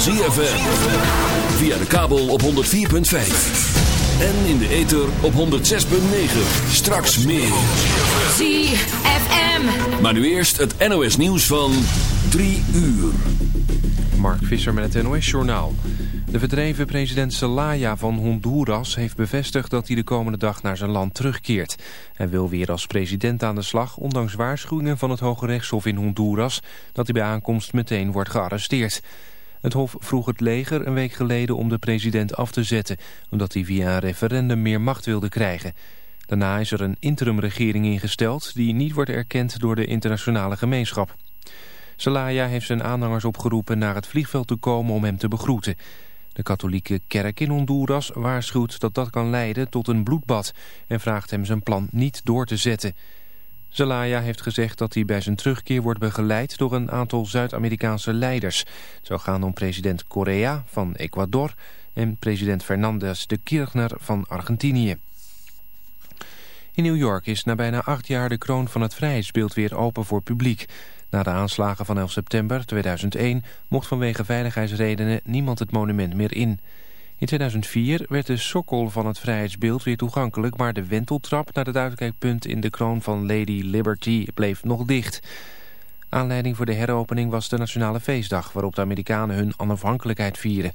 van ZFM. Via de kabel op 104.5. En in de ether op 106.9. Straks meer. ZFM. Maar nu eerst het NOS nieuws van 3 uur. Mark Visser met het NOS-journaal. De verdreven president Zelaya van Honduras heeft bevestigd dat hij de komende dag naar zijn land terugkeert. Hij wil weer als president aan de slag, ondanks waarschuwingen van het Hoge Rechtshof in Honduras dat hij bij aankomst meteen wordt gearresteerd. Het hof vroeg het leger een week geleden om de president af te zetten, omdat hij via een referendum meer macht wilde krijgen. Daarna is er een interimregering ingesteld die niet wordt erkend door de internationale gemeenschap. Zelaya heeft zijn aanhangers opgeroepen naar het vliegveld te komen om hem te begroeten. De katholieke kerk in Honduras waarschuwt dat dat kan leiden tot een bloedbad... en vraagt hem zijn plan niet door te zetten. Zelaya heeft gezegd dat hij bij zijn terugkeer wordt begeleid... door een aantal Zuid-Amerikaanse leiders. Het zou gaan om president Correa van Ecuador... en president Fernandez de Kirchner van Argentinië. In New York is na bijna acht jaar de kroon van het vrijheidsbeeld weer open voor publiek. Na de aanslagen van 11 september 2001 mocht vanwege veiligheidsredenen niemand het monument meer in. In 2004 werd de sokkel van het vrijheidsbeeld weer toegankelijk... maar de wenteltrap naar het uitkijkpunt in de kroon van Lady Liberty bleef nog dicht. Aanleiding voor de heropening was de Nationale Feestdag... waarop de Amerikanen hun onafhankelijkheid vieren.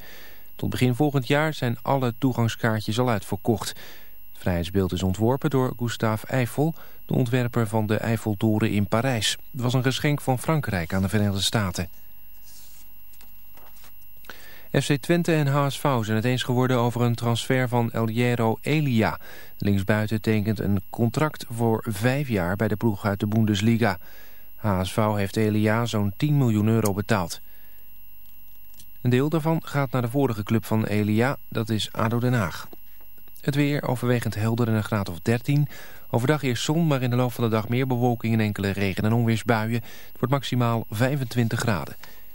Tot begin volgend jaar zijn alle toegangskaartjes al uitverkocht. Het vrijheidsbeeld is ontworpen door Gustave Eiffel... de ontwerper van de Eiffeltoren in Parijs. Het was een geschenk van Frankrijk aan de Verenigde Staten. FC Twente en HSV zijn het eens geworden over een transfer van El Hierro Elia. Linksbuiten tekent een contract voor vijf jaar bij de ploeg uit de Bundesliga. HSV heeft Elia zo'n 10 miljoen euro betaald. Een deel daarvan gaat naar de vorige club van Elia, dat is ADO Den Haag. Het weer overwegend helder en een graad of 13. Overdag eerst zon, maar in de loop van de dag meer bewolking en enkele regen- en onweersbuien. Het wordt maximaal 25 graden.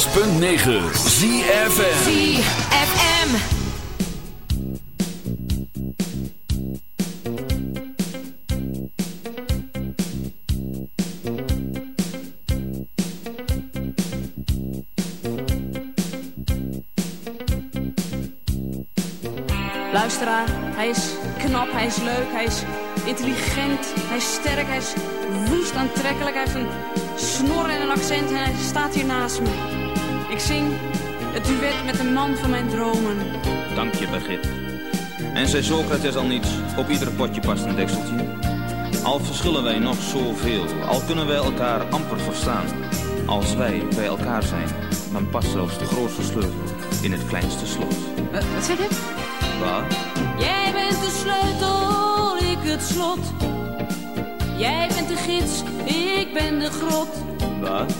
106.9 ZFM. ZFM. Luisteraar, hij is knap, hij is leuk, hij is intelligent, hij is sterk, hij is woest aantrekkelijk. Hij heeft een snor en een accent en hij staat hier naast me. Ik zing het duet met de man van mijn dromen. Dank je, Begit. En zei Socrates al niets, op ieder potje past een dekseltje. Al verschillen wij nog zoveel, al kunnen wij elkaar amper verstaan. Als wij bij elkaar zijn, dan past zelfs de grootste sleutel in het kleinste slot. Eh, wat zeg je? Wat? Jij bent de sleutel, ik het slot. Jij bent de gids, ik ben de grot. Wat?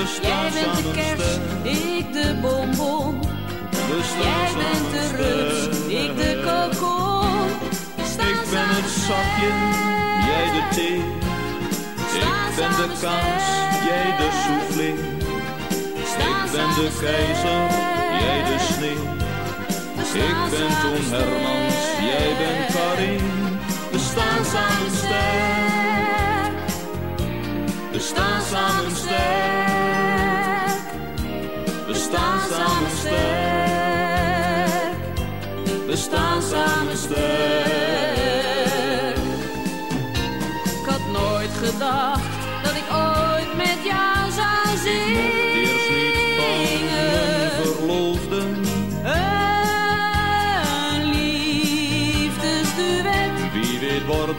We Jij bent de kerst, ik de bonbon. Jij bent de rups, ik de kokon. Staan Ik ben het zakje, jij de thee. Ik ben de kans, jij de soufflé. Ik ben de keizer, jij de sneeuw. Ik ben Toon Hermans, jij bent Karin. We staan samen sterk. We staan samen sterk.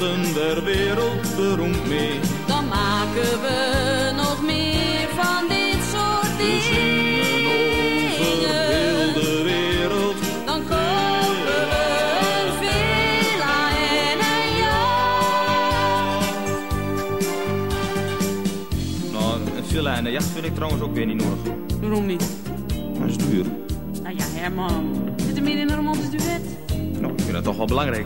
Worden der wereld beroemd mee. dan maken we nog meer van dit soort We zingen over heel dingen. de wereld. Dan kopen we een villa en een jacht. Nou, een villa en een jacht vind ik trouwens ook weer niet nodig. Waarom niet? Dat is duur. Nou ja, Herman. Zit er meer in een romantisch duet? Nou, ik vind dat toch wel belangrijk.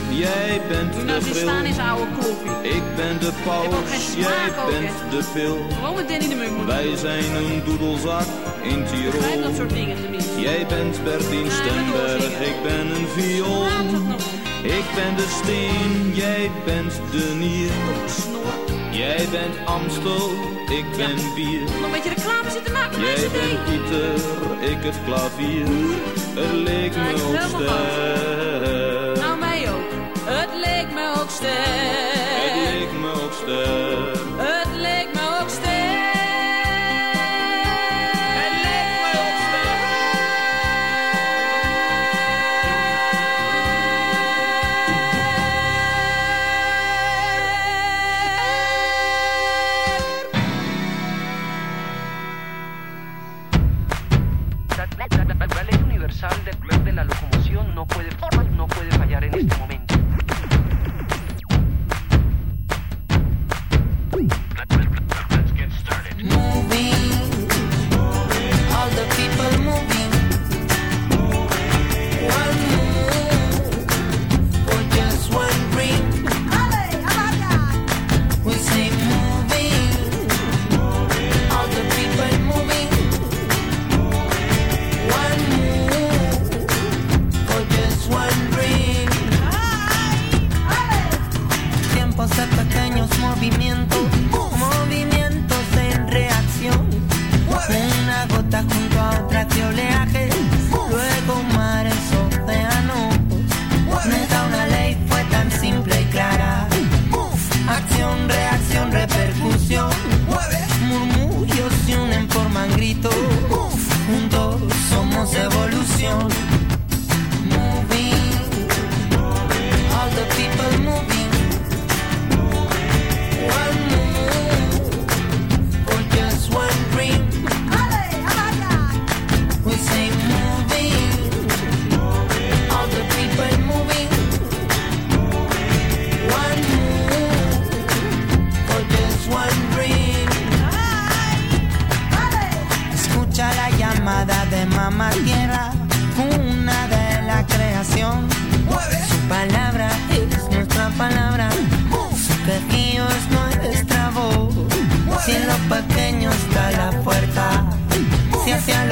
jij bent de nou bril. staan zijn oude kloppie. Ik ben de paus, jij bent hè. de pil. Gewoon met Danny de Munk Wij zijn een doedelzak in Tirol. dat soort dingen tenminste. Jij bent Bertien Ja, Stemberg, ik ben een viool. Ik ben de steen, jij bent de nier. Jij bent Amstel, ik ben bier. Nog een beetje reclame zitten maken Jij bent. Pieter, ik het klavier. Het leek Ja, me ik ook sterk. leek me ook.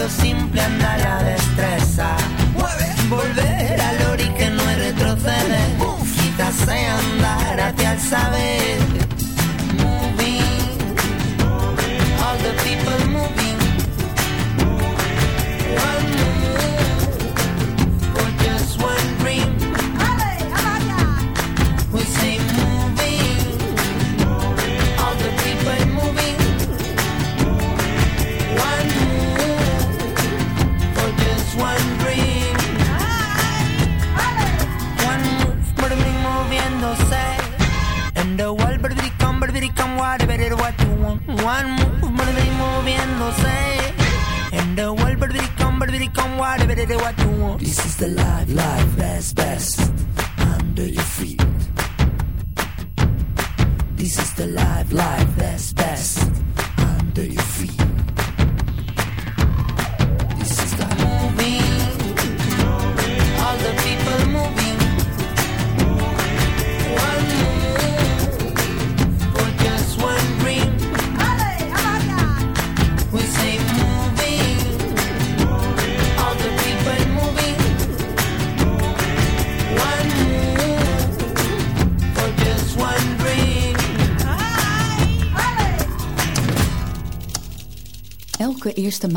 simple andará what you want. This is the life, life, best, best.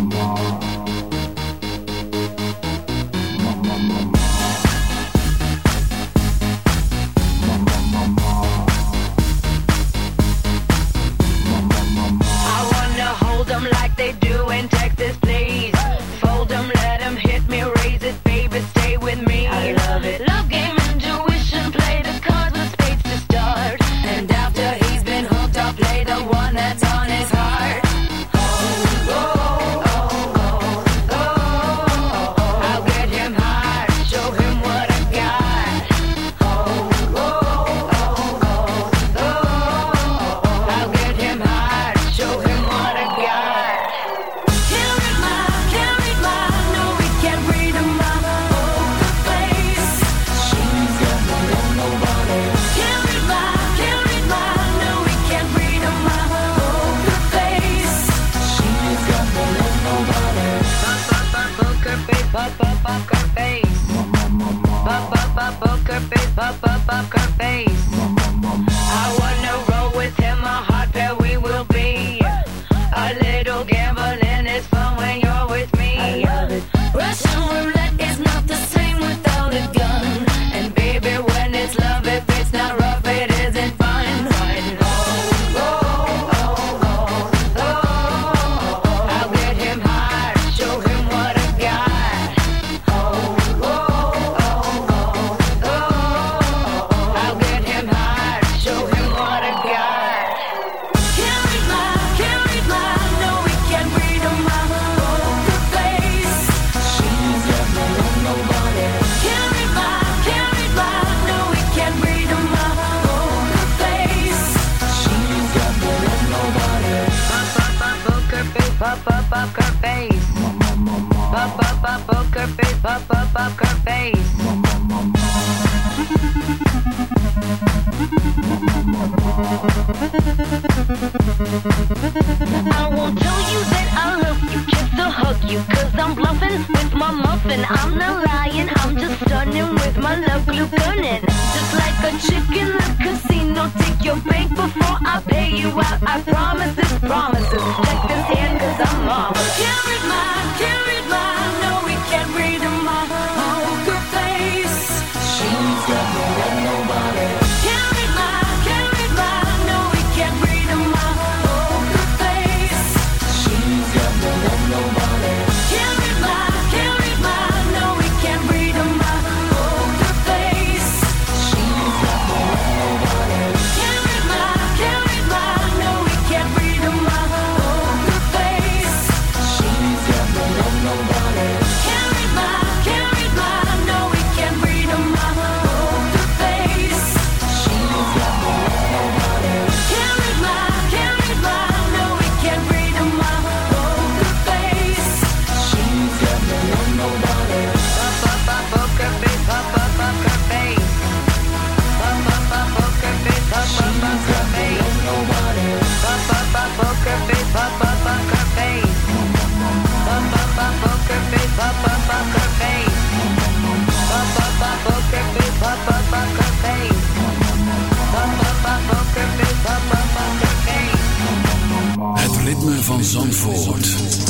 Mama. up her face. Bump up up up her face. poker up up her face. I won't tell you that I love you just to hug you. Cause I'm bluffing with my muffin. I'm not lying my love glue burning. Just like a chick in the casino. Take your bank before I pay you out. I promise this, promises. Check this hand, cause I'm marvelous. Carry my, carry van Zandvoort.